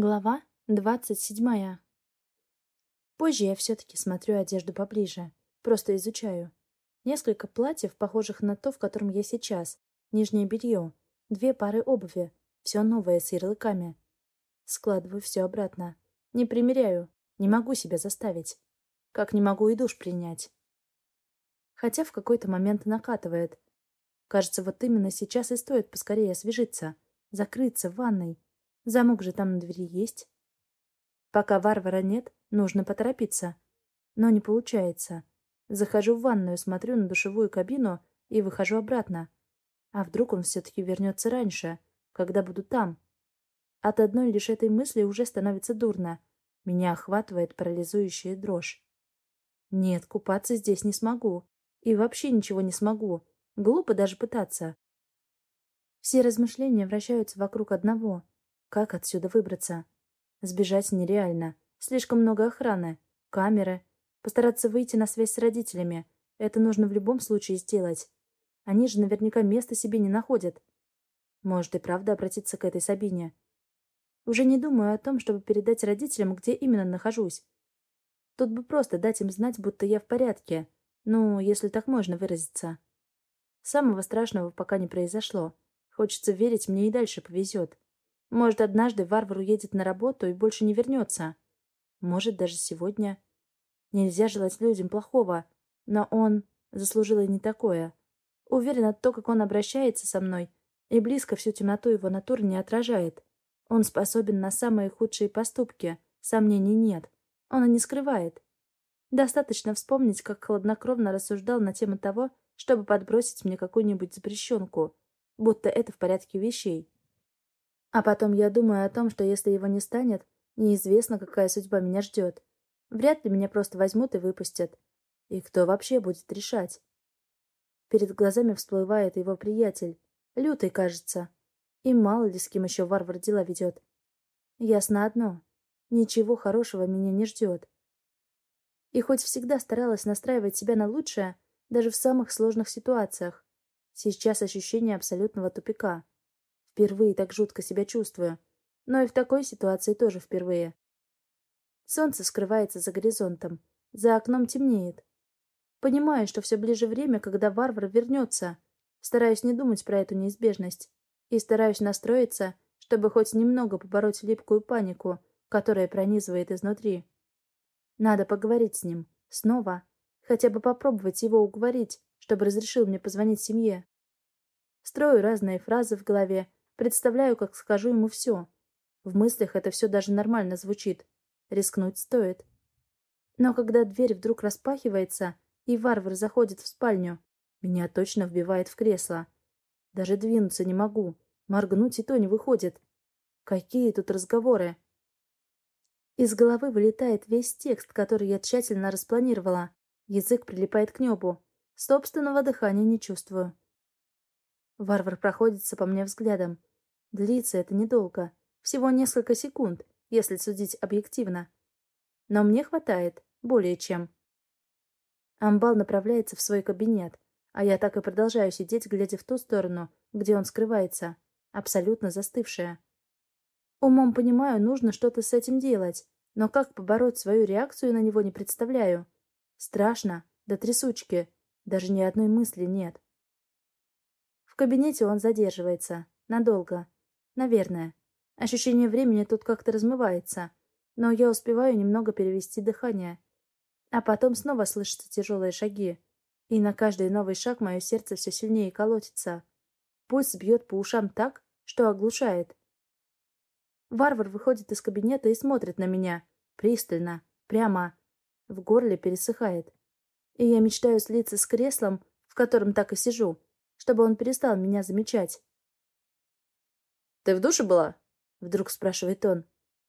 Глава двадцать седьмая. Позже я все-таки смотрю одежду поближе. Просто изучаю. Несколько платьев, похожих на то, в котором я сейчас. Нижнее белье. Две пары обуви. Все новое с ярлыками. Складываю все обратно. Не примеряю. Не могу себя заставить. Как не могу и душ принять. Хотя в какой-то момент накатывает. Кажется, вот именно сейчас и стоит поскорее освежиться. Закрыться в ванной Замок же там на двери есть. Пока варвара нет, нужно поторопиться. Но не получается. Захожу в ванную, смотрю на душевую кабину и выхожу обратно. А вдруг он все-таки вернется раньше, когда буду там? От одной лишь этой мысли уже становится дурно. Меня охватывает парализующая дрожь. Нет, купаться здесь не смогу. И вообще ничего не смогу. Глупо даже пытаться. Все размышления вращаются вокруг одного. Как отсюда выбраться? Сбежать нереально. Слишком много охраны. Камеры. Постараться выйти на связь с родителями. Это нужно в любом случае сделать. Они же наверняка места себе не находят. Может и правда обратиться к этой Сабине. Уже не думаю о том, чтобы передать родителям, где именно нахожусь. Тут бы просто дать им знать, будто я в порядке. Ну, если так можно выразиться. Самого страшного пока не произошло. Хочется верить, мне и дальше повезет. Может, однажды варвар уедет на работу и больше не вернется. Может, даже сегодня. Нельзя желать людям плохого, но он заслужил и не такое. Уверена, то, как он обращается со мной, и близко всю темноту его натуры не отражает. Он способен на самые худшие поступки, сомнений нет. Он и не скрывает. Достаточно вспомнить, как хладнокровно рассуждал на тему того, чтобы подбросить мне какую-нибудь запрещенку, будто это в порядке вещей. А потом я думаю о том, что если его не станет, неизвестно, какая судьба меня ждет. Вряд ли меня просто возьмут и выпустят. И кто вообще будет решать? Перед глазами всплывает его приятель. Лютый, кажется. И мало ли с кем еще варвар дела ведет. Ясно одно. Ничего хорошего меня не ждет. И хоть всегда старалась настраивать себя на лучшее, даже в самых сложных ситуациях, сейчас ощущение абсолютного тупика. Впервые так жутко себя чувствую. Но и в такой ситуации тоже впервые. Солнце скрывается за горизонтом. За окном темнеет. Понимаю, что все ближе время, когда варвар вернется. Стараюсь не думать про эту неизбежность. И стараюсь настроиться, чтобы хоть немного побороть липкую панику, которая пронизывает изнутри. Надо поговорить с ним. Снова. Хотя бы попробовать его уговорить, чтобы разрешил мне позвонить семье. Строю разные фразы в голове, Представляю, как скажу ему все. В мыслях это все даже нормально звучит. Рискнуть стоит. Но когда дверь вдруг распахивается, и варвар заходит в спальню, меня точно вбивает в кресло. Даже двинуться не могу. Моргнуть и то не выходит. Какие тут разговоры? Из головы вылетает весь текст, который я тщательно распланировала. Язык прилипает к небу. Собственного дыхания не чувствую. Варвар проходится по мне взглядом. Длится это недолго. Всего несколько секунд, если судить объективно. Но мне хватает, более чем. Амбал направляется в свой кабинет, а я так и продолжаю сидеть, глядя в ту сторону, где он скрывается, абсолютно застывшая. Умом понимаю, нужно что-то с этим делать, но как побороть свою реакцию на него не представляю. Страшно, до трясучки, даже ни одной мысли нет. Кабинете он задерживается. Надолго. Наверное. Ощущение времени тут как-то размывается. Но я успеваю немного перевести дыхание. А потом снова слышатся тяжелые шаги. И на каждый новый шаг мое сердце все сильнее колотится. Пульс бьет по ушам так, что оглушает. Варвар выходит из кабинета и смотрит на меня. Пристально. Прямо. В горле пересыхает. И я мечтаю слиться с креслом, в котором так и сижу, чтобы он перестал меня замечать. «Ты в душе была?» — вдруг спрашивает он.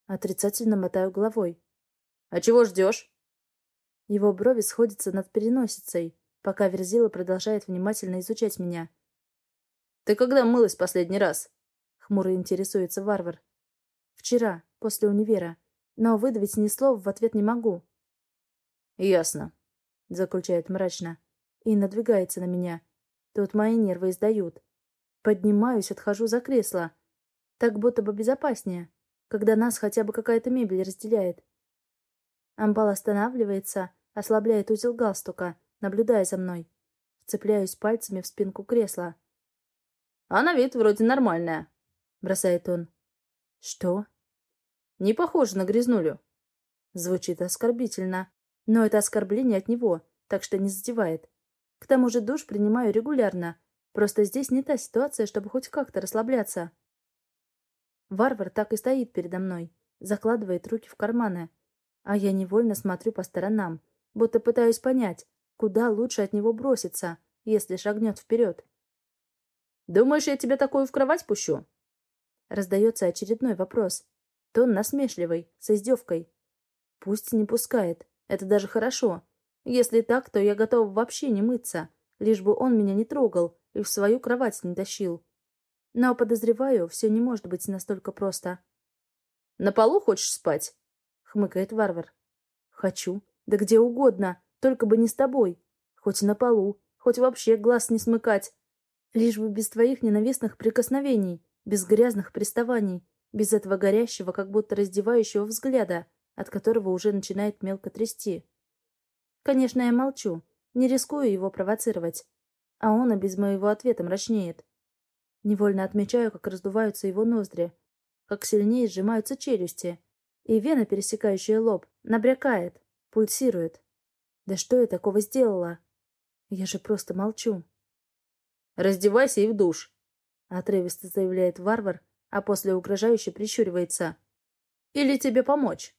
Отрицательно мотаю головой. «А чего ждешь?» Его брови сходятся над переносицей, пока Верзила продолжает внимательно изучать меня. «Ты когда мылась последний раз?» — хмуро интересуется варвар. «Вчера, после универа. Но выдавить ни слова в ответ не могу». «Ясно», — заключает мрачно. И надвигается на меня. Тут мои нервы издают. Поднимаюсь, отхожу за кресло. Так будто бы безопаснее. когда нас хотя бы какая-то мебель разделяет. Амбал останавливается, ослабляет узел галстука, наблюдая за мной. Вцепляюсь пальцами в спинку кресла. «А на вид вроде нормальная», — бросает он. «Что?» «Не похоже на грязнулю». Звучит оскорбительно, но это оскорбление от него, так что не задевает. К тому же душ принимаю регулярно, просто здесь не та ситуация, чтобы хоть как-то расслабляться. Варвар так и стоит передо мной, закладывает руки в карманы, а я невольно смотрю по сторонам, будто пытаюсь понять, куда лучше от него броситься, если шагнет вперед. «Думаешь, я тебя такую в кровать пущу?» Раздается очередной вопрос. Тон насмешливый, с издевкой. Пусть не пускает. Это даже хорошо. Если так, то я готова вообще не мыться, лишь бы он меня не трогал и в свою кровать не тащил. Но, подозреваю, все не может быть настолько просто. «На полу хочешь спать?» — хмыкает варвар. «Хочу. Да где угодно, только бы не с тобой. Хоть на полу, хоть вообще глаз не смыкать. Лишь бы без твоих ненавистных прикосновений, без грязных приставаний, без этого горящего, как будто раздевающего взгляда, от которого уже начинает мелко трясти. Конечно, я молчу, не рискую его провоцировать. А он и без моего ответа мрачнеет. Невольно отмечаю, как раздуваются его ноздри, как сильнее сжимаются челюсти, и вена, пересекающая лоб, набрякает, пульсирует. Да что я такого сделала? Я же просто молчу. «Раздевайся и в душ», — отрывисто заявляет варвар, а после угрожающе прищуривается. «Или тебе помочь?»